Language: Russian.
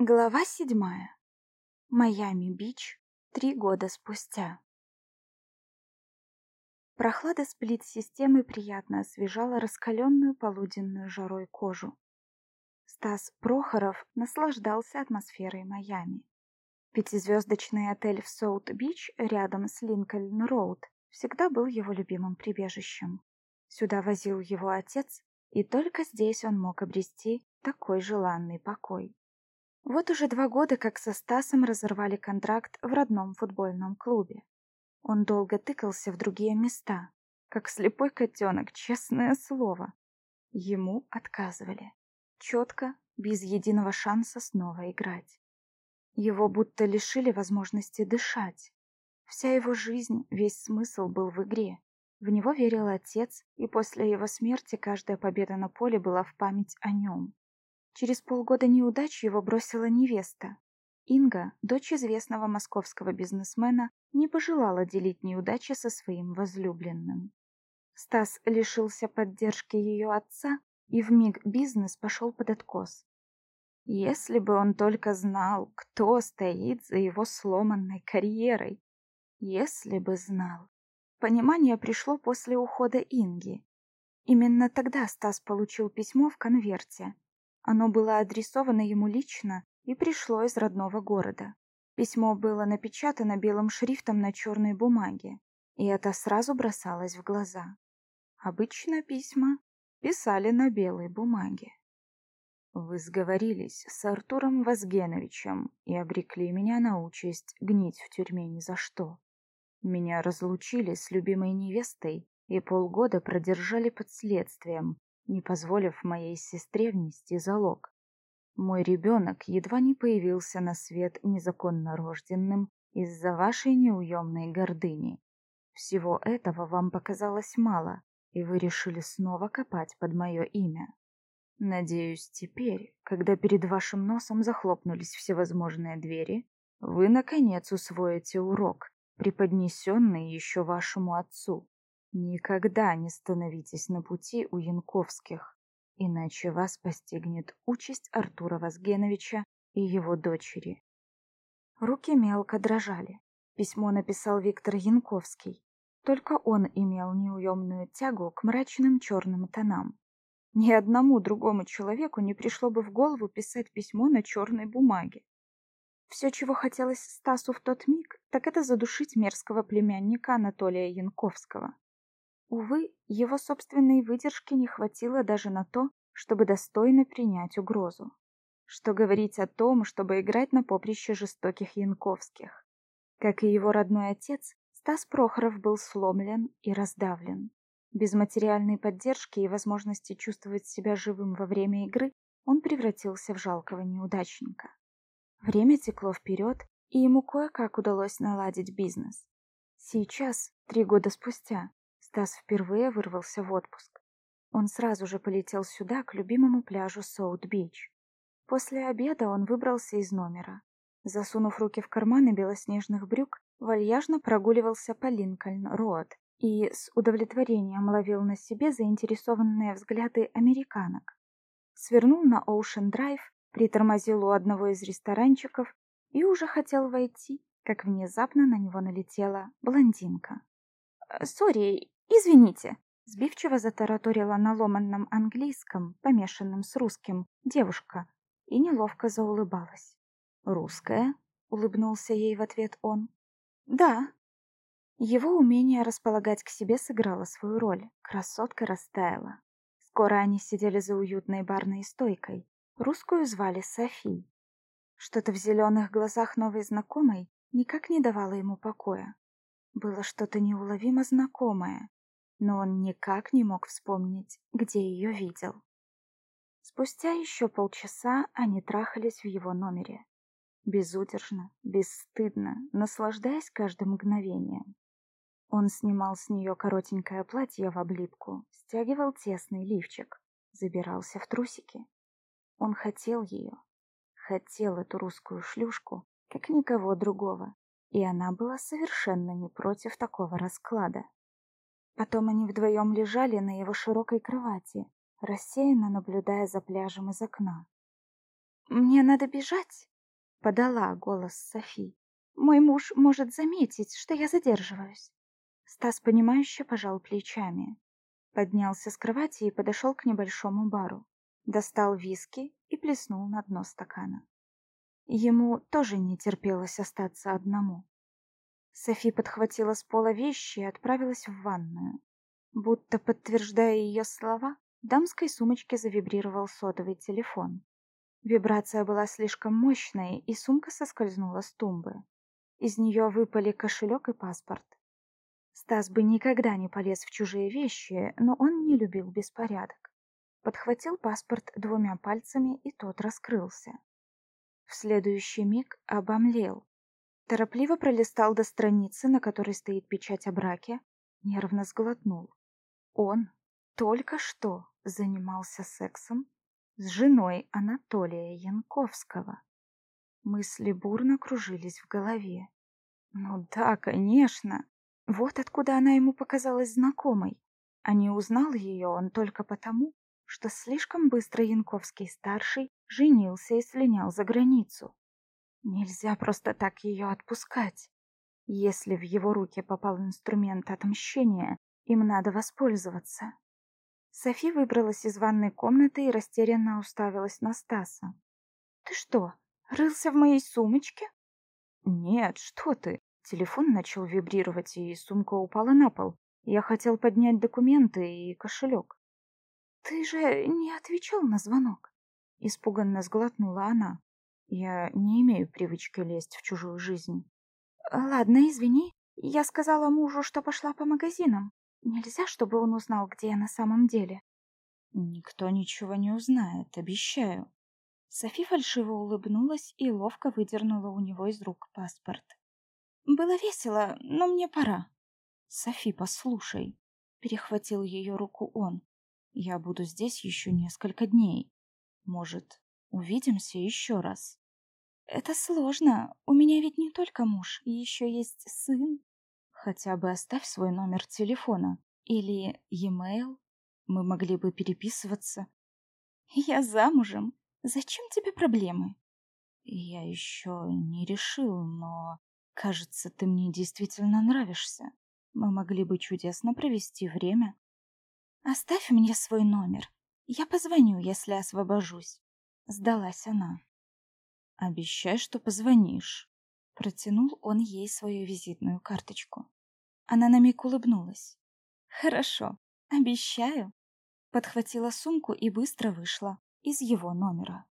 Глава седьмая. Майами-Бич. Три года спустя. Прохлада сплит-системы приятно освежала раскаленную полуденную жарой кожу. Стас Прохоров наслаждался атмосферой Майами. Пятизвездочный отель в Соут-Бич рядом с Линкольн-Роуд всегда был его любимым прибежищем. Сюда возил его отец, и только здесь он мог обрести такой желанный покой. Вот уже два года, как со Стасом разорвали контракт в родном футбольном клубе. Он долго тыкался в другие места, как слепой котенок, честное слово. Ему отказывали. Четко, без единого шанса снова играть. Его будто лишили возможности дышать. Вся его жизнь, весь смысл был в игре. В него верил отец, и после его смерти каждая победа на поле была в память о нем. Через полгода неудач его бросила невеста. Инга, дочь известного московского бизнесмена, не пожелала делить неудачи со своим возлюбленным. Стас лишился поддержки ее отца, и в миг бизнес пошел под откос. Если бы он только знал, кто стоит за его сломанной карьерой. Если бы знал. Понимание пришло после ухода Инги. Именно тогда Стас получил письмо в конверте, оно было адресовано ему лично и пришло из родного города. Письмо было напечатано белым шрифтом на черной бумаге, и это сразу бросалось в глаза. Обычно письма писали на белой бумаге. Вы сговорились с Артуром Возгеновичем и обрекли меня на участь гнить в тюрьме ни за что. Меня разлучили с любимой невестой и полгода продержали под следствием не позволив моей сестре внести залог. Мой ребенок едва не появился на свет незаконно рожденным из-за вашей неуемной гордыни. Всего этого вам показалось мало, и вы решили снова копать под мое имя. Надеюсь, теперь, когда перед вашим носом захлопнулись всевозможные двери, вы, наконец, усвоите урок, преподнесенный еще вашему отцу. Никогда не становитесь на пути у Янковских, иначе вас постигнет участь Артура Возгеновича и его дочери. Руки мелко дрожали. Письмо написал Виктор Янковский. Только он имел неуемную тягу к мрачным черным тонам. Ни одному другому человеку не пришло бы в голову писать письмо на черной бумаге. Все, чего хотелось Стасу в тот миг, так это задушить мерзкого племянника Анатолия Янковского. Увы, его собственной выдержки не хватило даже на то, чтобы достойно принять угрозу. Что говорить о том, чтобы играть на поприще жестоких Янковских. Как и его родной отец, Стас Прохоров был сломлен и раздавлен. Без материальной поддержки и возможности чувствовать себя живым во время игры он превратился в жалкого неудачника. Время текло вперед, и ему кое-как удалось наладить бизнес. Сейчас, три года спустя, Стас впервые вырвался в отпуск. Он сразу же полетел сюда, к любимому пляжу Соут-Бич. После обеда он выбрался из номера. Засунув руки в карманы белоснежных брюк, вальяжно прогуливался по Линкольн-Роад и с удовлетворением ловил на себе заинтересованные взгляды американок. Свернул на Оушен-Драйв, притормозил у одного из ресторанчиков и уже хотел войти, как внезапно на него налетела блондинка. «Sorry, «Извините», — сбивчиво затараторила на ломанном английском, помешанном с русским, девушка, и неловко заулыбалась. «Русская?» — улыбнулся ей в ответ он. «Да». Его умение располагать к себе сыграло свою роль. Красотка растаяла. Скоро они сидели за уютной барной стойкой. Русскую звали Софи. Что-то в зеленых глазах новой знакомой никак не давало ему покоя. Было что-то неуловимо знакомое, но он никак не мог вспомнить, где ее видел. Спустя еще полчаса они трахались в его номере. Безудержно, бесстыдно, наслаждаясь каждым мгновением. Он снимал с нее коротенькое платье в облипку, стягивал тесный лифчик, забирался в трусики. Он хотел ее, хотел эту русскую шлюшку, как никого другого, и она была совершенно не против такого расклада. Потом они вдвоем лежали на его широкой кровати, рассеянно наблюдая за пляжем из окна. мне надо бежать», — подала голос Софи. «Мой муж может заметить, что я задерживаюсь». Стас, понимающе пожал плечами. Поднялся с кровати и подошел к небольшому бару. Достал виски и плеснул на дно стакана. Ему тоже не терпелось остаться одному. Софи подхватила с пола вещи и отправилась в ванную. Будто подтверждая ее слова, в дамской сумочке завибрировал сотовый телефон. Вибрация была слишком мощной, и сумка соскользнула с тумбы. Из нее выпали кошелек и паспорт. Стас бы никогда не полез в чужие вещи, но он не любил беспорядок. Подхватил паспорт двумя пальцами, и тот раскрылся. В следующий миг обомлел. Торопливо пролистал до страницы, на которой стоит печать о браке, нервно сглотнул. Он только что занимался сексом с женой Анатолия Янковского. Мысли бурно кружились в голове. Ну да, конечно. Вот откуда она ему показалась знакомой. А не узнал ее он только потому, что слишком быстро Янковский-старший женился и слинял за границу. Нельзя просто так ее отпускать. Если в его руки попал инструмент отмщения, им надо воспользоваться. Софи выбралась из ванной комнаты и растерянно уставилась на Стаса. «Ты что, рылся в моей сумочке?» «Нет, что ты!» Телефон начал вибрировать, и сумка упала на пол. Я хотел поднять документы и кошелек. «Ты же не отвечал на звонок?» Испуганно сглотнула она. Я не имею привычки лезть в чужую жизнь. «Ладно, извини. Я сказала мужу, что пошла по магазинам. Нельзя, чтобы он узнал, где я на самом деле?» «Никто ничего не узнает, обещаю». Софи фальшиво улыбнулась и ловко выдернула у него из рук паспорт. Было весело, но мне пора. Софи, послушай. Перехватил ее руку он. Я буду здесь еще несколько дней. Может, увидимся еще раз? Это сложно. У меня ведь не только муж, еще есть сын. Хотя бы оставь свой номер телефона. Или e-mail. Мы могли бы переписываться. Я замужем. Зачем тебе проблемы? Я еще не решил, но... Кажется, ты мне действительно нравишься. Мы могли бы чудесно провести время. Оставь мне свой номер. Я позвоню, если освобожусь. Сдалась она. Обещай, что позвонишь. Протянул он ей свою визитную карточку. Она на миг улыбнулась. Хорошо, обещаю. Подхватила сумку и быстро вышла из его номера.